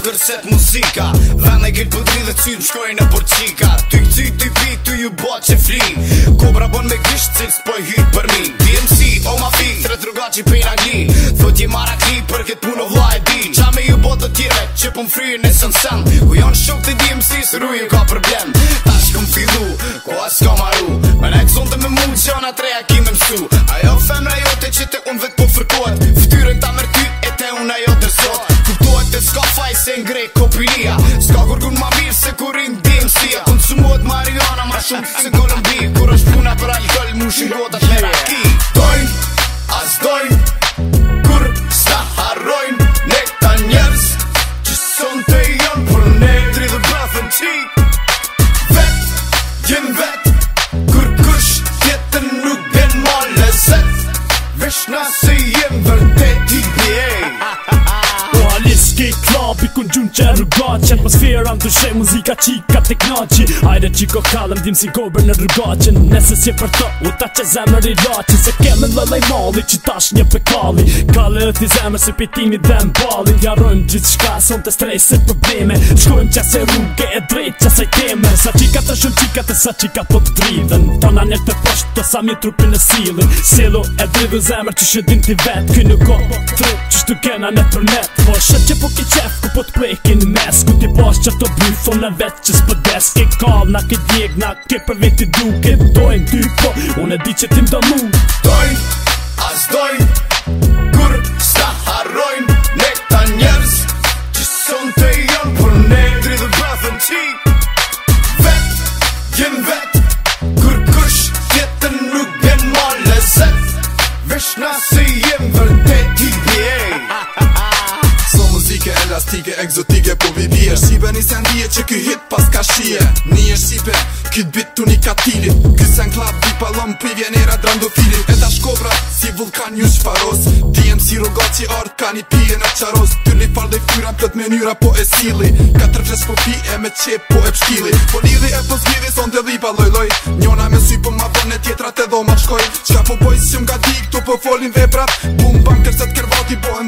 Gërset muzika Vene gëtë pëtri dhe cynë shkojnë në porqika Ty këtë ty vi, ty ju bo që flin Kobra bon me kishë cilës po i hytë për min DMC, o ma fi, tre druga që i pejna një Thot i mara për këtë punë o po më fryrë në sën sen Ku janë shumë të dimë si së rujë ka problem Ta shkëm fidu, ko asë ka maru Me nejtë zonë të me mundë që anë atreja ki me mësu G. të shë muzika qika të knaqi Ajre qiko kalem dim si gober në rrgaqen Nese si e për të u ta që zemër i raqi Se keme në lëlej mali që tash një pekali Kale e të zemër si pitimi dhe në balin Ja gjithë shka son të strej se probleme Shkojmë që se rrugë e drejt që se keme Sa qika të shumë qika të sa qika po të dridhen Tona një të përsh të sa mi trupin e silin Silu e dridhu zemër që shë din t'i vet Ky nuk o të që shtu kena në tërnet Po shë që po ki qef ku po të mes Ku ti që të bufo në vetë që s'pëdes Ke kall na ke djeg na ke për veti duke Dojnë ty po, unë e di që tim mdo mu Dojnë, as dojnë Kur s'ta harrojnë Ne këta njerës Që son të jonë Por ne dri dhe bëthën qi Vetë, jen vetë, Kur kush tjetën nuk bjen ma lezet Vesh na si jem vërdet Ti bjej Ha ha ha Mistike, elastike, exotike Po vivier Shqipe një sen që ky hit pas ka shie Nije Shqipe, kyt bit të një katili Kysen klap, vi palom, pi vje njera Eta shkobra, si vulkan ju shfaros Dijem si rogat që ardh ka një pije në qaros Ty një fal dhe i fyra pët menyra po e sili Ka tërgjes po pi e me qep po e pshkili Po lidhi e po zgjivi, son të dhipa loj loj Njona me sy po ma e tjetra të dho ma shkoj Qka po bojës që mga tu po folin veprat Bum, bam, kërset, kërvati, bo,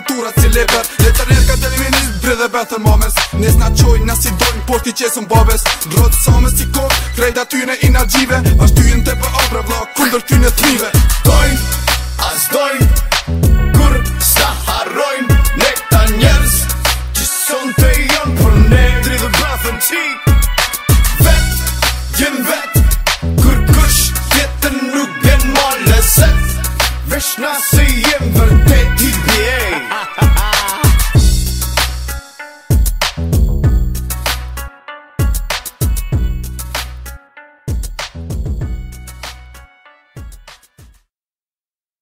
edhe better moments Nes na qojnë, nas i dojnë, por ti qesën bobes Rrët somës i kohë, krejt atyne i na gjive Ashtë ty në te për obre vla, kundër ty në thmive Dojnë, as dojnë, kur sa harrojnë Ne këta njerës, që son të jonë për ne dhe brafën qitë